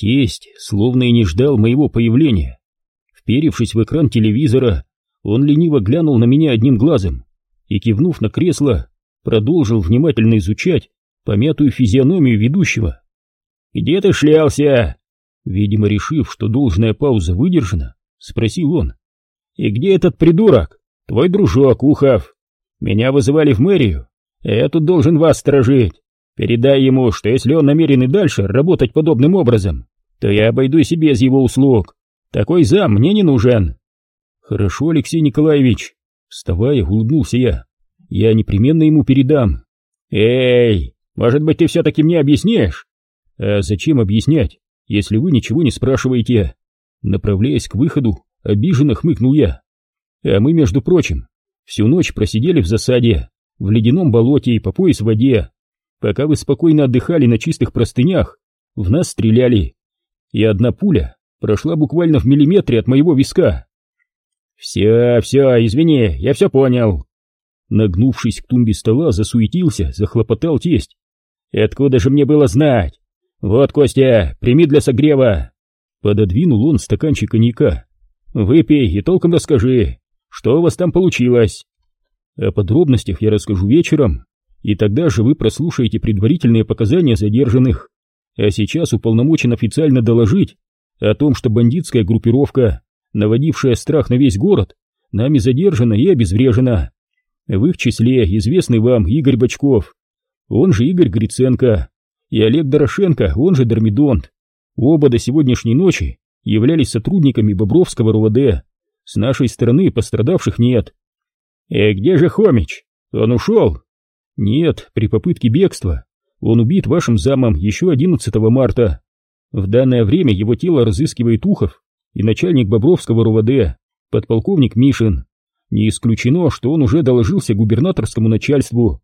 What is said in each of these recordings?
Тесть словно и не ждал моего появления. Вперевшись в экран телевизора, он лениво глянул на меня одним глазом и, кивнув на кресло, продолжил внимательно изучать помятую физиономию ведущего. «Где ты шлялся?» Видимо, решив, что должная пауза выдержана, спросил он. «И где этот придурок? Твой дружок, Ухов. Меня вызывали в мэрию, я тут должен вас сторожить. Передай ему, что если он намерен и дальше работать подобным образом, то я обойдусь и без его услуг. Такой зам мне не нужен». «Хорошо, Алексей Николаевич», — вставая, улыбнулся я. «Я непременно ему передам». «Эй, может быть, ты все-таки мне объяснишь?» «А зачем объяснять, если вы ничего не спрашиваете?» Направляясь к выходу, обиженно хмыкнул я. «А мы, между прочим, всю ночь просидели в засаде, в ледяном болоте и по пояс в воде. Пока вы спокойно отдыхали на чистых простынях, в нас стреляли, и одна пуля прошла буквально в миллиметре от моего виска. «Все, все, извини, я все понял». Нагнувшись к тумбе стола, засуетился, захлопотал тесть. «Откуда же мне было знать? Вот, Костя, прими для согрева». Пододвинул он стаканчик коньяка. «Выпей и толком расскажи, что у вас там получилось?» О подробностях я расскажу вечером, и тогда же вы прослушаете предварительные показания задержанных. А сейчас уполномочен официально доложить о том, что бандитская группировка, наводившая страх на весь город, нами задержана и обезврежена. В их числе известный вам Игорь Бочков, он же Игорь Гриценко, и Олег Дорошенко, он же Дормидонт. Оба до сегодняшней ночи являлись сотрудниками Бобровского РУВД. С нашей стороны пострадавших нет. И «Э, где же Хомич? Он ушел? Нет, при попытке бегства. Он убит вашим замом еще 11 марта. В данное время его тело разыскивает Ухов и начальник Бобровского РУВД, подполковник Мишин. Не исключено, что он уже доложился губернаторскому начальству.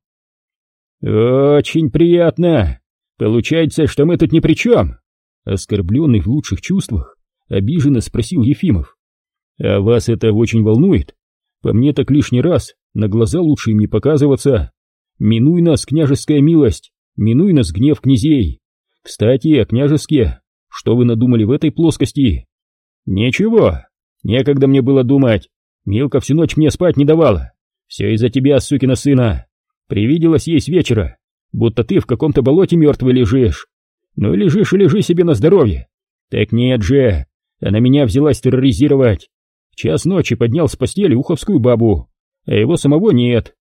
«Очень приятно. Получается, что мы тут ни при чем?» Оскорбленный в лучших чувствах, обиженно спросил Ефимов. «А вас это очень волнует? По мне так лишний раз, на глаза лучше им не показываться. Минуй нас, княжеская милость, минуй нас гнев князей. Кстати, о княжеске, что вы надумали в этой плоскости? Ничего, некогда мне было думать. Милка всю ночь мне спать не давала. Все из-за тебя, сукина сына. Привиделось ей с вечера, будто ты в каком-то болоте мертвый лежишь. Ну лежишь и лежи себе на здоровье. Так нет же, она меня взялась терроризировать. час ночи поднял с постели уховскую бабу, а его самого нет.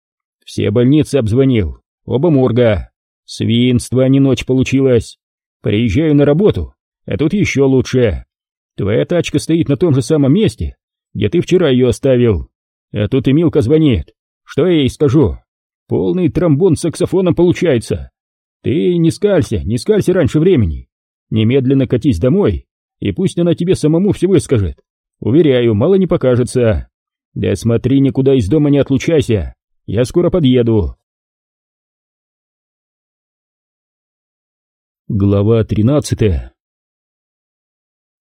Все больницы обзвонил, оба морга. Свинство, а не ночь получилось. Приезжаю на работу, а тут еще лучше. Твоя тачка стоит на том же самом месте, где ты вчера ее оставил. А тут Эмилка звонит. Что я ей скажу? Полный тромбон с саксофоном получается. Ты не скалься, не скалься раньше времени. Немедленно катись домой, и пусть она тебе самому все выскажет. Уверяю, мало не покажется. Да смотри, никуда из дома не отлучайся. Я скоро подъеду. Глава тринадцатая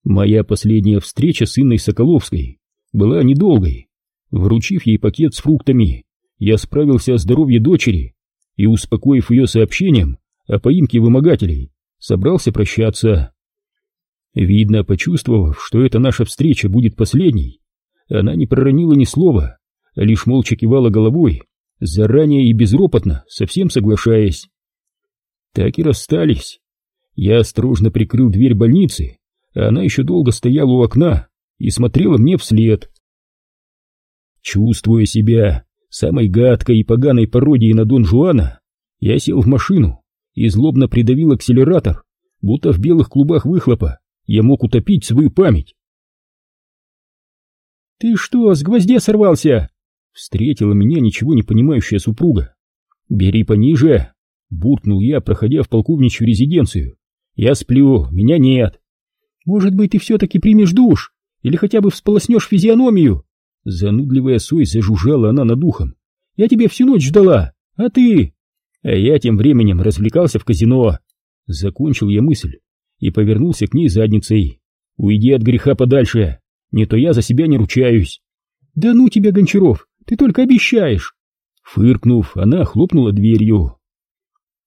Моя последняя встреча с Инной Соколовской была недолгой. Вручив ей пакет с фруктами, я справился о здоровье дочери и, успокоив ее сообщением о поимке вымогателей, собрался прощаться. Видно, почувствовав, что эта наша встреча будет последней, она не проронила ни слова, а лишь молча кивала головой, заранее и безропотно, совсем соглашаясь. Так и расстались. Я осторожно прикрыл дверь больницы, а она еще долго стояла у окна и смотрела мне вслед. Чувствуя себя самой гадкой и поганой пародией на Дон Жуана, я сел в машину и злобно придавил акселератор, будто в белых клубах выхлопа я мог утопить свою память. «Ты что, с гвоздя сорвался?» Встретила меня ничего не понимающая супруга. «Бери пониже!» — буркнул я, проходя в полковничью резиденцию. «Я сплю, меня нет!» Может быть, ты все-таки примешь душ? Или хотя бы всполоснешь физиономию?» Занудливая сой зажужжала она над ухом. «Я тебя всю ночь ждала, а ты...» А я тем временем развлекался в казино. Закончил я мысль и повернулся к ней задницей. «Уйди от греха подальше, не то я за себя не ручаюсь». «Да ну тебя, Гончаров, ты только обещаешь!» Фыркнув, она хлопнула дверью.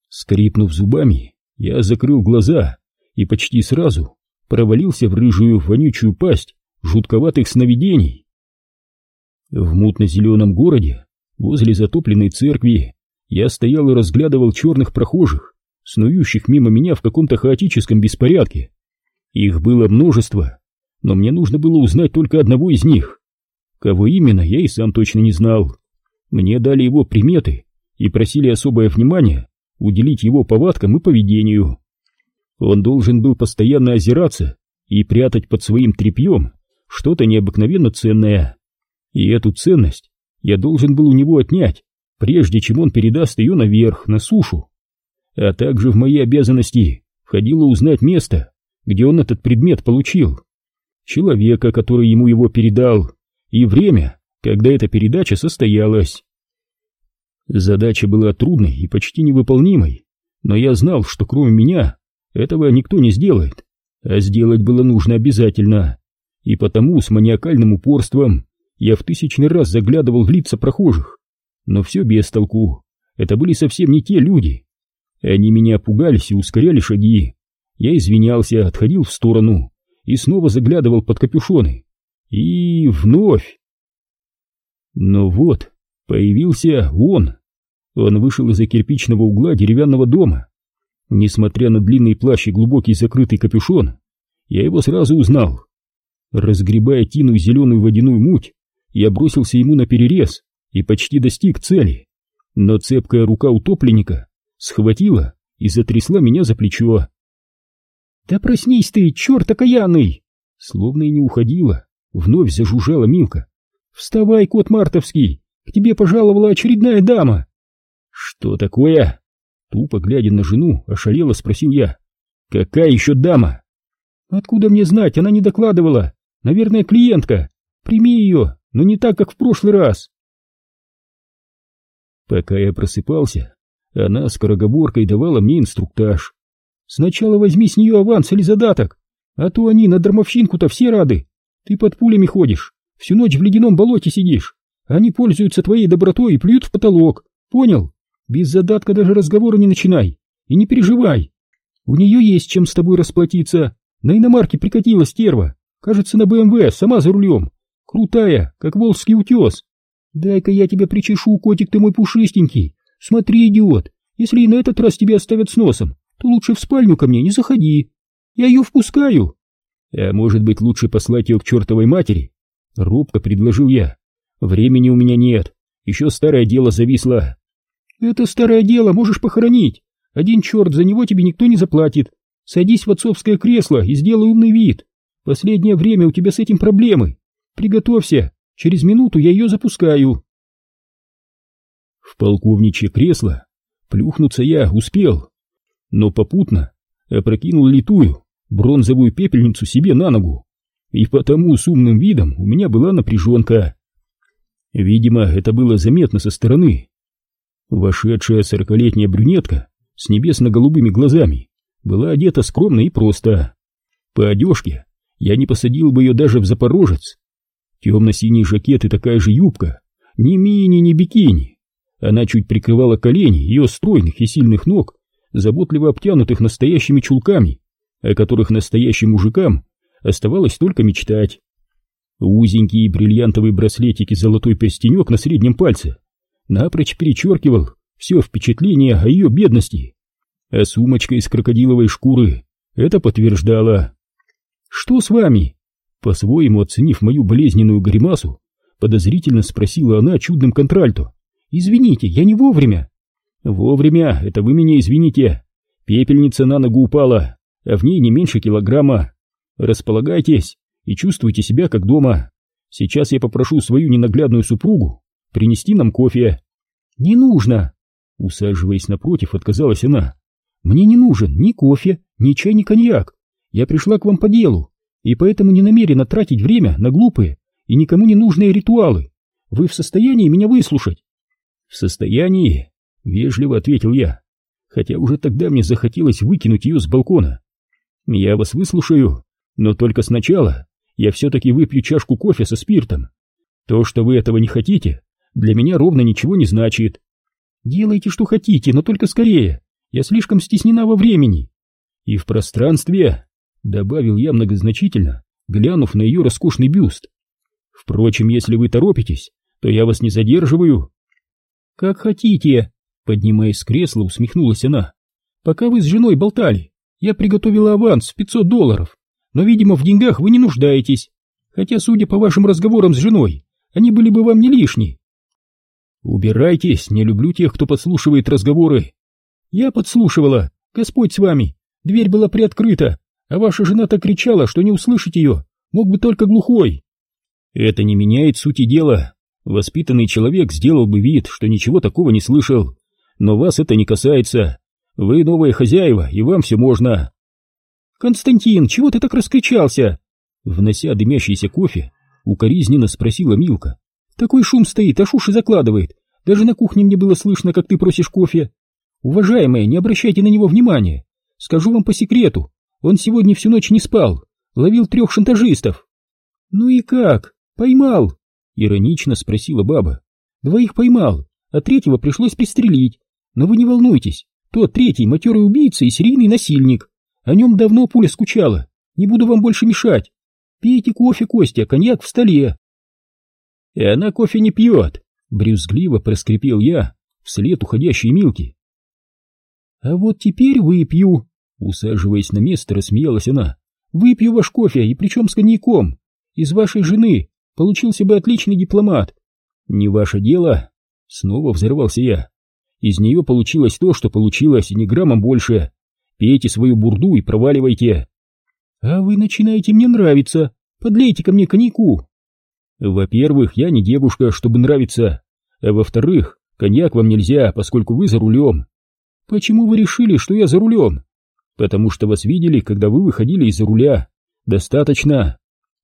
Скрипнув зубами, я закрыл глаза и почти сразу провалился в рыжую вонючую пасть жутковатых сновидений. В мутно-зеленом городе, возле затопленной церкви, я стоял и разглядывал черных прохожих, снующих мимо меня в каком-то хаотическом беспорядке. Их было множество, но мне нужно было узнать только одного из них. Кого именно, я и сам точно не знал. Мне дали его приметы и просили особое внимание уделить его повадкам и поведению. Он должен был постоянно озираться и прятать под своим тряпьем что-то необыкновенно ценное. И эту ценность я должен был у него отнять, прежде чем он передаст ее наверх, на сушу. А также в мои обязанности входило узнать место, где он этот предмет получил, человека, который ему его передал, и время, когда эта передача состоялась. Задача была трудной и почти невыполнимой, но я знал, что кроме меня этого никто не сделает, а сделать было нужно обязательно, и потому с маниакальным упорством я в тысячный раз заглядывал в лица прохожих, но все без толку, это были совсем не те люди. Они меня пугались и ускоряли шаги. Я извинялся, отходил в сторону и снова заглядывал под капюшоны. И вновь. Но вот, появился он. Он вышел из-за кирпичного угла деревянного дома. Несмотря на длинный плащ и глубокий закрытый капюшон, я его сразу узнал. Разгребая тину зеленую водяную муть, я бросился ему на перерез и почти достиг цели. Но цепкая рука утопленника схватила и затрясла меня за плечо. «Да проснись ты, черт окаянный!» Словно и не уходила, вновь зажужжала Милка. «Вставай, кот мартовский, к тебе пожаловала очередная дама!» «Что такое?» Тупо глядя на жену, ошалело спросил я. «Какая еще дама?» «Откуда мне знать, она не докладывала. Наверное, клиентка. Прими ее, но не так, как в прошлый раз». Пока я просыпался, она скороговоркой давала мне инструктаж. «Сначала возьми с нее аванс или задаток, а то они на дармовщинку-то все рады. Ты под пулями ходишь, всю ночь в ледяном болоте сидишь. Они пользуются твоей добротой и плюют в потолок. Понял? Без задатка даже разговора не начинай. И не переживай. У нее есть чем с тобой расплатиться. На иномарке прикатила стерва. Кажется, на БМВ, сама за рулем. Крутая, как волжский утес. Дай-ка я тебя причешу, котик ты мой пушистенький. Смотри, идиот, если и на этот раз тебя оставят с носом, то лучше в спальню ко мне не заходи. Я ее впускаю. А может быть, лучше послать ее к чертовой матери? Робко предложил я. Времени у меня нет. Еще старое дело зависло. Это старое дело можешь похоронить. Один черт, за него тебе никто не заплатит. Садись в отцовское кресло и сделай умный вид. Последнее время у тебя с этим проблемы. Приготовься, через минуту я ее запускаю. В полковничье кресло плюхнуться я успел, но попутно опрокинул литую бронзовую пепельницу себе на ногу, и потому с умным видом у меня была напряженка. Видимо, это было заметно со стороны. Вошедшая сорокалетняя брюнетка с небесно-голубыми глазами была одета скромно и просто. По одежке я не посадил бы ее даже в запорожец. Темно-синий жакет и такая же юбка, ни мини, ни бикини. Она чуть прикрывала колени ее стройных и сильных ног, заботливо обтянутых настоящими чулками, о которых настоящим мужикам оставалось только мечтать. Узенький бриллиантовый браслетик и золотой перстенек на среднем пальце напрочь перечеркивал все впечатление о ее бедности, а сумочка из крокодиловой шкуры это подтверждала. «Что с вами?» По-своему оценив мою болезненную гримасу, подозрительно спросила она чудным контральто. «Извините, я не вовремя». «Вовремя, это вы меня извините. Пепельница на ногу упала, а в ней не меньше килограмма. Располагайтесь и чувствуйте себя как дома. Сейчас я попрошу свою ненаглядную супругу принести нам кофе. Не нужно. Усаживаясь напротив, отказалась она. Мне не нужен ни кофе, ни чай, ни коньяк. Я пришла к вам по делу, и поэтому не намерена тратить время на глупые и никому не нужные ритуалы. Вы в состоянии меня выслушать? В состоянии, вежливо ответил я, хотя уже тогда мне захотелось выкинуть ее с балкона. Я вас выслушаю, но только сначала я все-таки выпью чашку кофе со спиртом. То, что вы этого не хотите, для меня ровно ничего не значит. Делайте, что хотите, но только скорее. Я слишком стеснена во времени. И в пространстве. добавил я многозначительно, глянув на ее роскошный бюст. Впрочем, если вы торопитесь, то я вас не задерживаю. Как хотите, поднимаясь с кресла, усмехнулась она. Пока вы с женой болтали, я приготовила аванс в 500 долларов, но, видимо, в деньгах вы не нуждаетесь, хотя, судя по вашим разговорам с женой, они были бы вам не лишни. Убирайтесь, не люблю тех, кто подслушивает разговоры. Я подслушивала, Господь с вами, дверь была приоткрыта, а ваша жена так кричала, что не услышать ее мог бы только глухой. Это не меняет сути дела. Воспитанный человек сделал бы вид, что ничего такого не слышал. Но вас это не касается. Вы новые хозяева, и вам все можно. Константин, чего ты так раскричался? Внося дымящийся кофе, укоризненно спросила Милка. Такой шум стоит, аж уши закладывает. Даже на кухне мне было слышно, как ты просишь кофе. Уважаемая, не обращайте на него внимания. Скажу вам по секрету, он сегодня всю ночь не спал, ловил трех шантажистов. Ну и как? Поймал? Иронично спросила баба. Двоих поймал, а третьего пришлось пристрелить. Но вы не волнуйтесь, тот третий матерый убийца и серийный насильник. О нем давно пуля скучала, не буду вам больше мешать. Пейте кофе, Костя, коньяк в столе. И она кофе не пьет, брюзгливо проскрипел я вслед уходящей Милки. А вот теперь выпью, усаживаясь на место, рассмеялась она. Выпью ваш кофе, и причем с коньяком. Из вашей жены получился бы отличный дипломат. Не ваше дело. Снова взорвался я. Из нее получилось то, что получилось, и ни граммом больше. Пейте свою бурду и проваливайте. А вы начинаете мне нравиться. Подлейте ко мне коньяку. Во-первых, я не девушка, чтобы нравиться. А во-вторых, коньяк вам нельзя, поскольку вы за рулем. Почему вы решили, что я за рулем? Потому что вас видели, когда вы выходили из-за руля. Достаточно.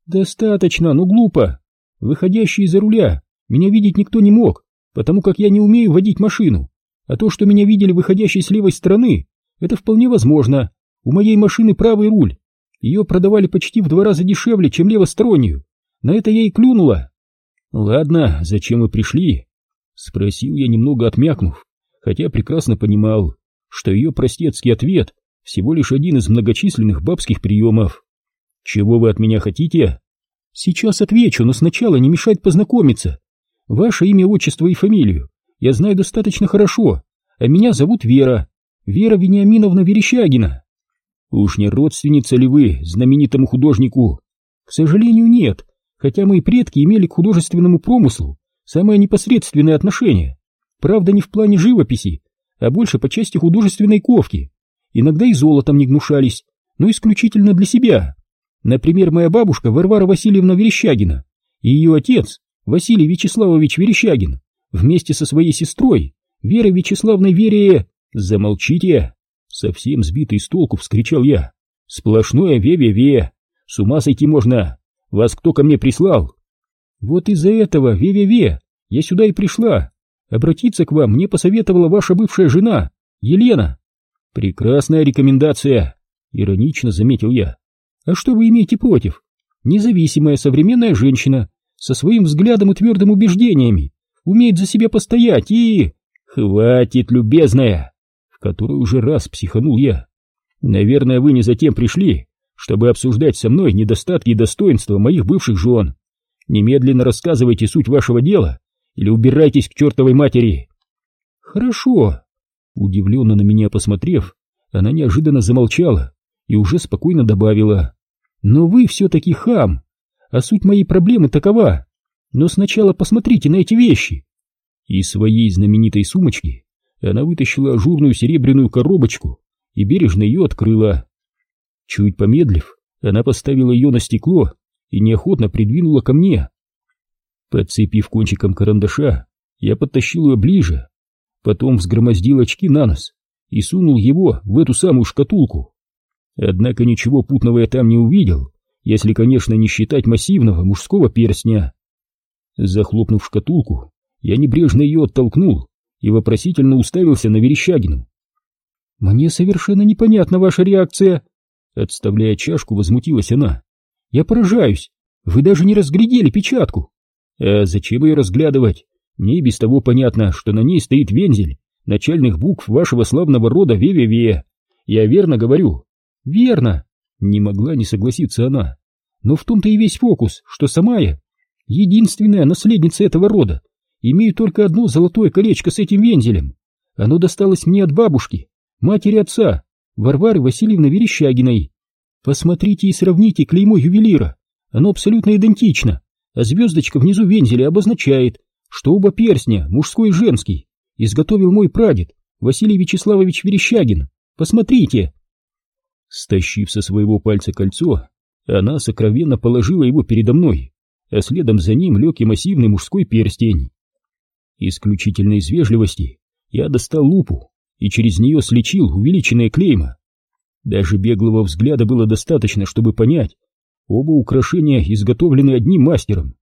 Достаточно, но глупо. Выходящий из-за руля меня видеть никто не мог, потому как я не умею водить машину. А то, что меня видели выходящей с левой стороны, это вполне возможно. У моей машины правый руль. Ее продавали почти в два раза дешевле, чем левостороннюю. На это я и клюнула. Ладно, зачем вы пришли? Спросил я, немного отмякнув, хотя прекрасно понимал, что ее простецкий ответ всего лишь один из многочисленных бабских приемов. Чего вы от меня хотите? Сейчас отвечу, но сначала не мешать познакомиться. Ваше имя, отчество и фамилию я знаю достаточно хорошо, а меня зовут Вера. Вера Вениаминовна Верещагина. Уж не родственница ли вы знаменитому художнику? К сожалению, нет, хотя мои предки имели к художественному промыслу самое непосредственное отношение. Правда, не в плане живописи, а больше по части художественной ковки. Иногда и золотом не гнушались, но исключительно для себя. Например, моя бабушка Варвара Васильевна Верещагина и ее отец Василий Вячеславович Верещагин вместе со своей сестрой Верой Вячеславной Вере... Замолчите! Совсем сбитый с толку вскричал я. Сплошное ве-ве-ве! С ума сойти можно! Вас кто ко мне прислал? Вот из-за этого ве-ве-ве я сюда и пришла. Обратиться к вам мне посоветовала ваша бывшая жена, Елена. Прекрасная рекомендация, иронично заметил я. А что вы имеете против? Независимая современная женщина со своим взглядом и твердым убеждениями умеет за себя постоять и... Хватит, любезная, который уже раз психанул я. Наверное, вы не затем пришли, чтобы обсуждать со мной недостатки и достоинства моих бывших жен. Немедленно рассказывайте суть вашего дела или убирайтесь к чертовой матери. Хорошо. Удивленно на меня посмотрев, она неожиданно замолчала и уже спокойно добавила. Но вы все-таки хам, а суть моей проблемы такова. Но сначала посмотрите на эти вещи. Из своей знаменитой сумочки она вытащила ажурную серебряную коробочку и бережно ее открыла. Чуть помедлив, она поставила ее на стекло и неохотно придвинула ко мне. Подцепив кончиком карандаша, я подтащил ее ближе, потом взгромоздил очки на нос и сунул его в эту самую шкатулку. Однако ничего путного я там не увидел, если, конечно, не считать массивного мужского перстня. Захлопнув шкатулку, я небрежно ее оттолкнул и вопросительно уставился на Верещагину. «Мне совершенно непонятна ваша реакция!» Отставляя чашку, возмутилась она. «Я поражаюсь! Вы даже не разглядели печатку!» «А зачем ее разглядывать? Мне и без того понятно, что на ней стоит вензель начальных букв вашего славного рода Ве-Ве-Ве. Я верно говорю?» «Верно! Не могла не согласиться она. Но в том-то и весь фокус, что сама я, единственная наследница этого рода, имею только одно золотое колечко с этим вензелем. Оно досталось мне от бабушки, матери отца, Варвары Васильевны Верещагиной. Посмотрите и сравните клеймо ювелира. Оно абсолютно идентично, а звездочка внизу вензеля обозначает, что оба перстня, мужской и женский, изготовил мой прадед, Василий Вячеславович Верещагин. Посмотрите!» Стащив со своего пальца кольцо, она сокровенно положила его передо мной, а следом за ним лег и массивный мужской перстень. Исключительно из вежливости я достал лупу и через нее слечил увеличенное клейма. Даже беглого взгляда было достаточно, чтобы понять, оба украшения изготовлены одним мастером.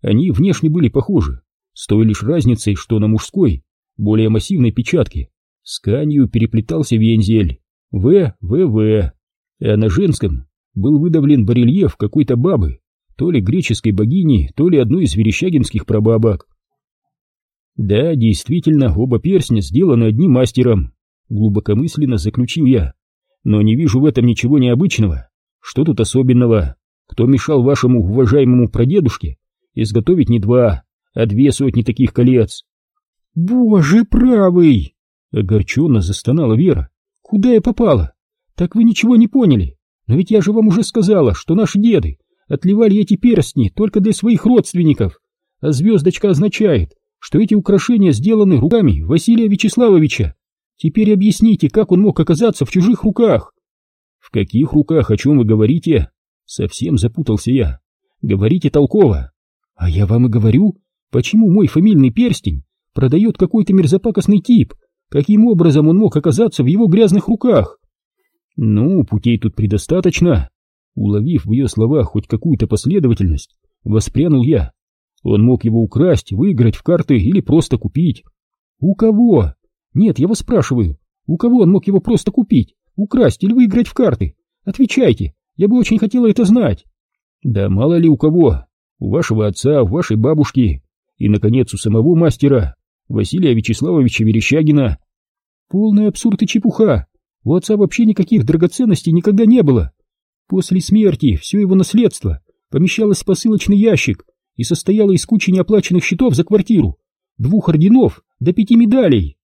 Они внешне были похожи, с той лишь разницей, что на мужской, более массивной печатке, с тканью переплетался вензель В, В, В, а на женском был выдавлен барельеф какой-то бабы, то ли греческой богини, то ли одной из верещагинских прабабок. Да, действительно, оба перстня сделаны одним мастером, глубокомысленно заключил я. Но не вижу в этом ничего необычного. Что тут особенного? Кто мешал вашему уважаемому прадедушке изготовить не два, а две сотни таких колец? Боже правый! Огорченно застонала Вера. Куда я попала? Так вы ничего не поняли. Но ведь я же вам уже сказала, что наши деды отливали эти перстни только для своих родственников, а звездочка означает, что эти украшения сделаны руками Василия Вячеславовича. Теперь объясните, как он мог оказаться в чужих руках? В каких руках, о чем вы говорите? Совсем запутался я. Говорите толково. А я вам и говорю, почему мой фамильный перстень продает какой-то мерзопакостный тип, каким образом он мог оказаться в его грязных руках. Ну, путей тут предостаточно. Уловив в ее словах хоть какую-то последовательность, воспрянул я. Он мог его украсть, выиграть в карты или просто купить. У кого? Нет, я вас спрашиваю, у кого он мог его просто купить, украсть или выиграть в карты? Отвечайте, я бы очень хотела это знать. Да мало ли у кого. У вашего отца, у вашей бабушки и, наконец, у самого мастера, Василия Вячеславовича Верещагина. Полный абсурд и чепуха. У отца вообще никаких драгоценностей никогда не было. После смерти все его наследство помещалось в посылочный ящик и состояло из кучи неоплаченных счетов за квартиру, двух орденов до пяти медалей.